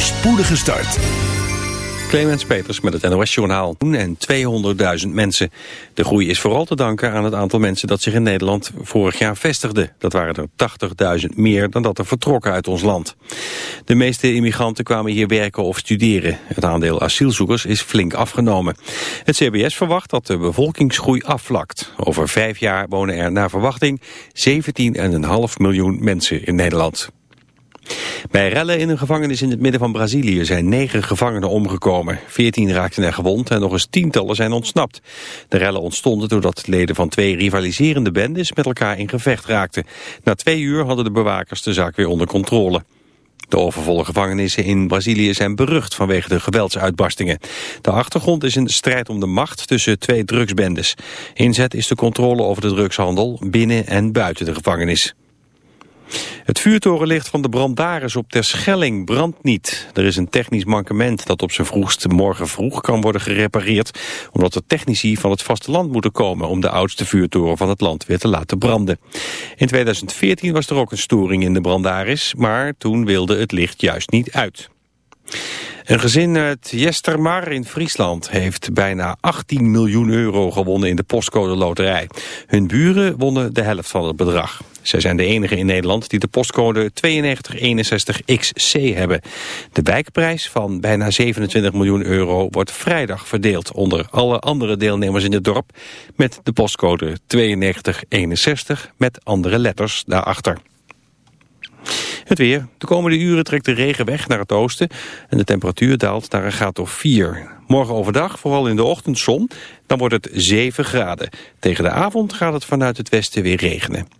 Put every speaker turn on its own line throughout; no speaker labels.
voorspoedige start.
Clemens Peters met het NOS-journaal. En 200.000 mensen. De groei is vooral te danken aan het aantal mensen dat zich in Nederland vorig jaar vestigde. Dat waren er 80.000 meer dan dat er vertrokken uit ons land. De meeste immigranten kwamen hier werken of studeren. Het aandeel asielzoekers is flink afgenomen. Het CBS verwacht dat de bevolkingsgroei afvlakt. Over vijf jaar wonen er naar verwachting 17,5 miljoen mensen in Nederland. Bij rellen in een gevangenis in het midden van Brazilië zijn negen gevangenen omgekomen. Veertien raakten er gewond en nog eens tientallen zijn ontsnapt. De rellen ontstonden doordat leden van twee rivaliserende bendes met elkaar in gevecht raakten. Na twee uur hadden de bewakers de zaak weer onder controle. De overvolle gevangenissen in Brazilië zijn berucht vanwege de geweldsuitbarstingen. De achtergrond is een strijd om de macht tussen twee drugsbendes. Inzet is de controle over de drugshandel binnen en buiten de gevangenis. Het vuurtorenlicht van de Brandaris op Terschelling brandt niet. Er is een technisch mankement dat op zijn vroegst morgen vroeg kan worden gerepareerd... omdat er technici van het vasteland moeten komen... om de oudste vuurtoren van het land weer te laten branden. In 2014 was er ook een storing in de Brandaris... maar toen wilde het licht juist niet uit. Een gezin uit Jestermar in Friesland heeft bijna 18 miljoen euro gewonnen in de postcode loterij. Hun buren wonnen de helft van het bedrag. Zij zijn de enige in Nederland die de postcode 9261XC hebben. De wijkprijs van bijna 27 miljoen euro wordt vrijdag verdeeld onder alle andere deelnemers in het dorp met de postcode 9261 met andere letters daarachter. Het weer. De komende uren trekt de regen weg naar het oosten en de temperatuur daalt naar een graad of 4. Morgen overdag, vooral in de ochtend zon, dan wordt het 7 graden. Tegen de avond gaat het vanuit het westen weer regenen.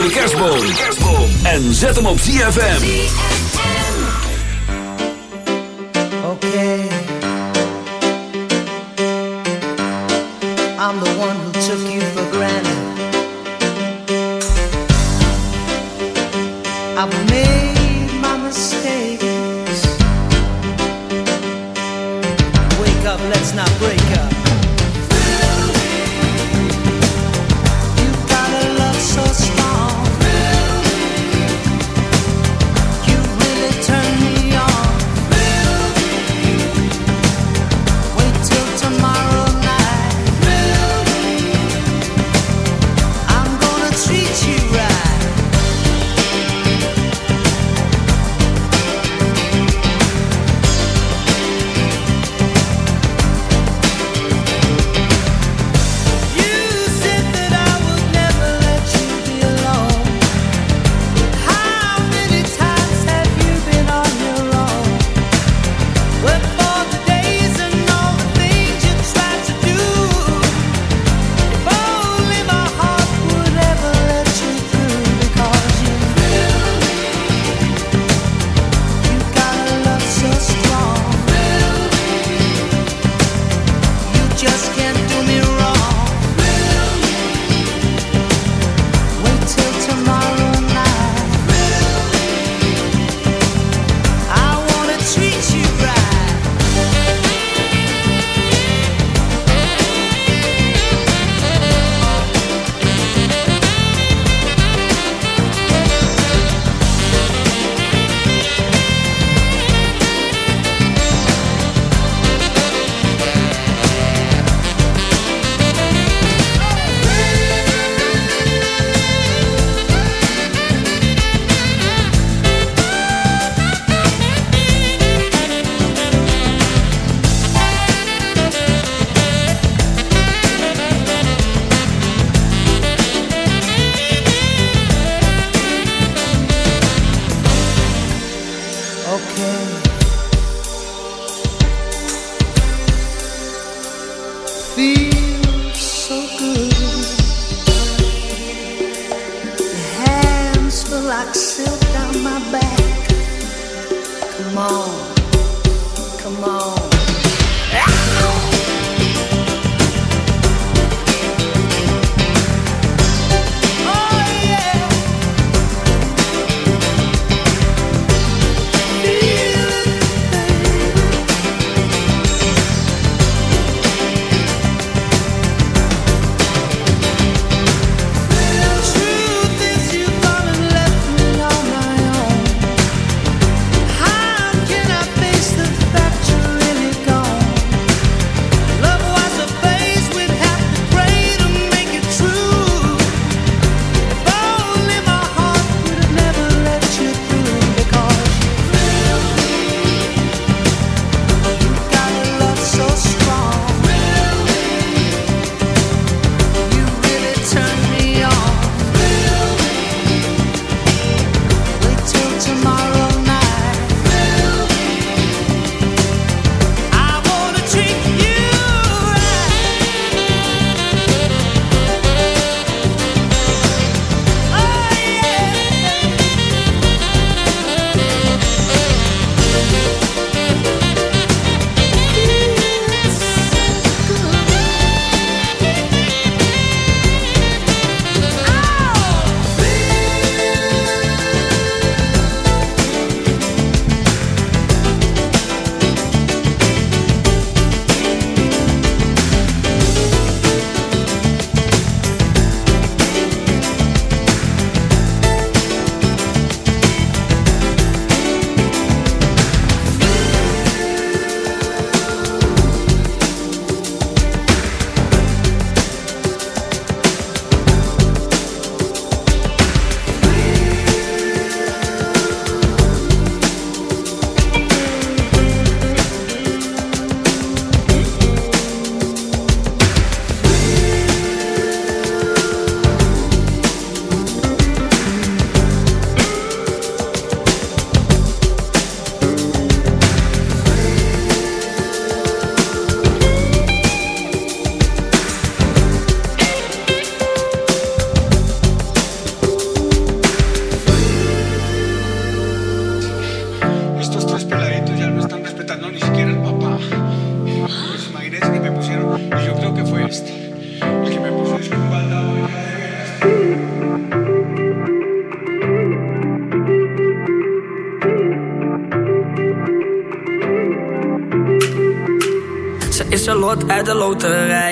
Onder de kerstboom. En zet hem op ZFM.
Okay. I'm the one who took you for granted. I've made my mistakes. Wake up, let's not break up. So strong.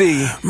see.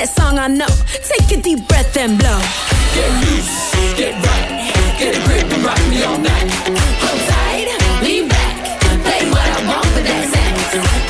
that
song I know. Take a deep breath and blow. Get loose, get right, get a grip and rock me all night. Hold tight, lean back, play what I want
for that
sex.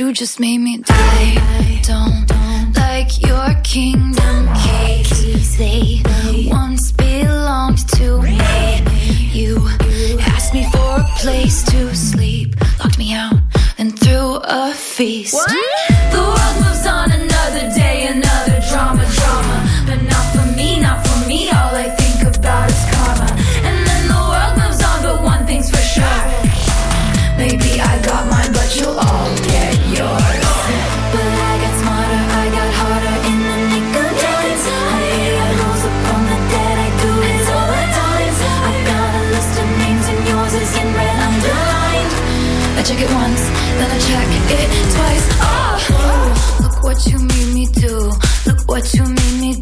you
just made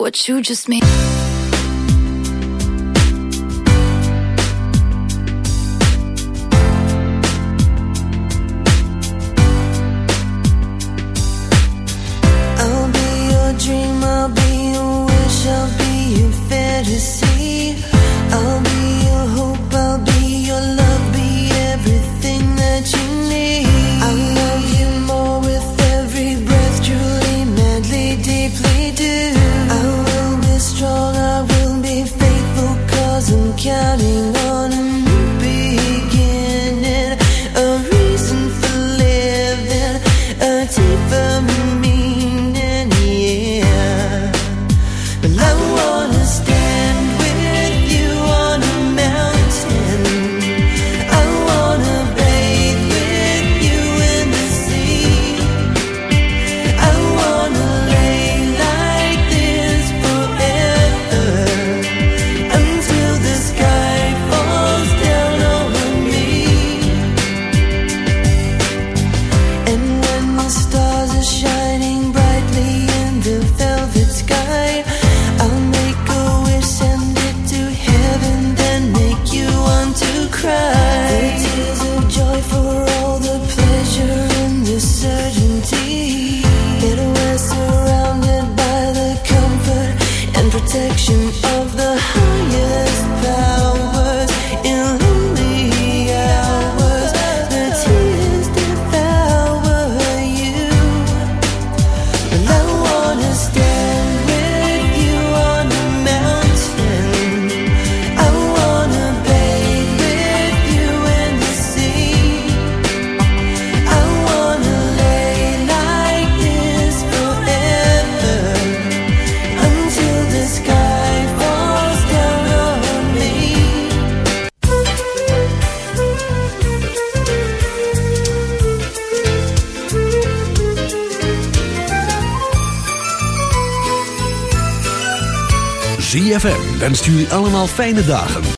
what you just made.
Fijne dagen